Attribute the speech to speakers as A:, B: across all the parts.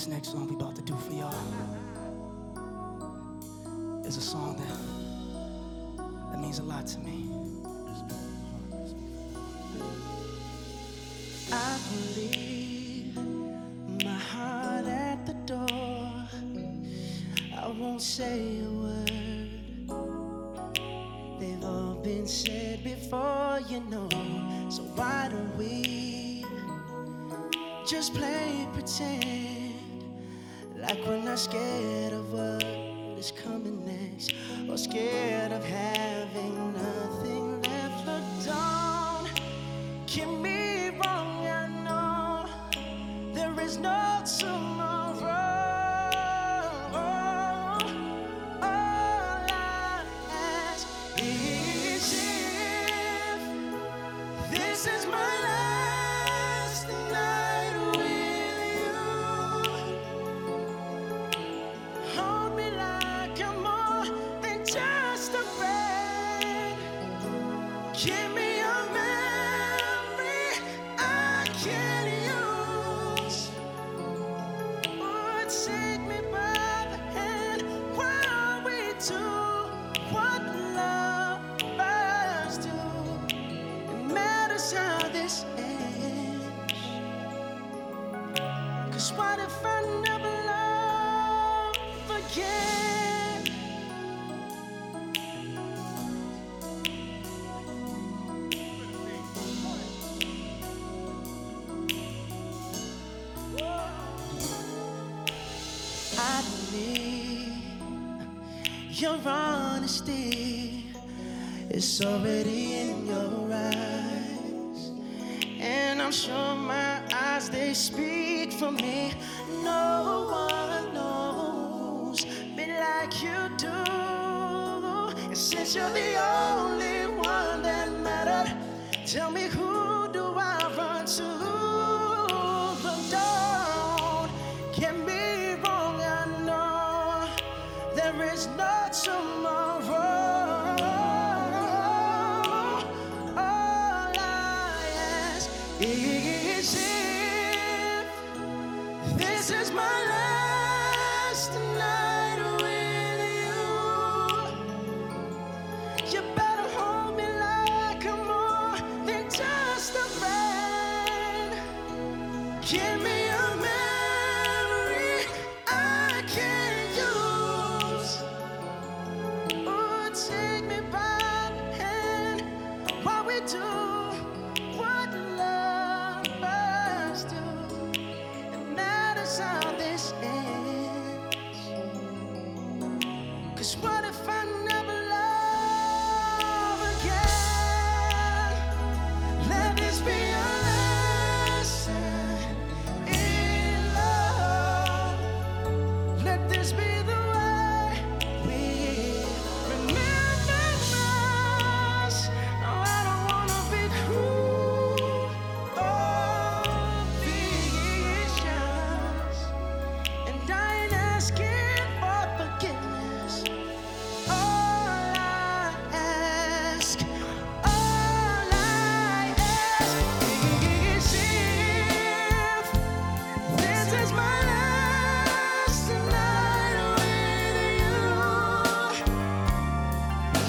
A: this next song we about to do for y'all is a song that that means a lot to me. I believe my heart at the door. I won't say a word. They've all been said before, you know. So why don't we just play pretend like we're not scared of what is coming next or scared of having nothing left? Look, don't get me wrong, I know there is no tomorrow. All I ask is if this is my last Give your honesty is already in your eyes. And I'm sure my eyes, they speak for me. No one knows me like you do. And since you're the only one that mattered, tell me who do I run to? But don't get me is no tomorrow. All I ask is if this is my last night with you. You better hold me like I'm more than just a friend. Give me Cause what if I never love again? Let this be lesson in love. Let this be the way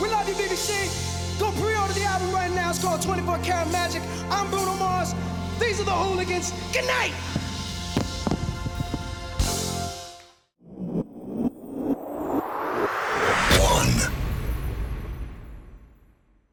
B: We love you, BBC. Go pre-order the album right now. It's called 24 Karat Magic. I'm Bruno Mars. These are the hooligans. Good night.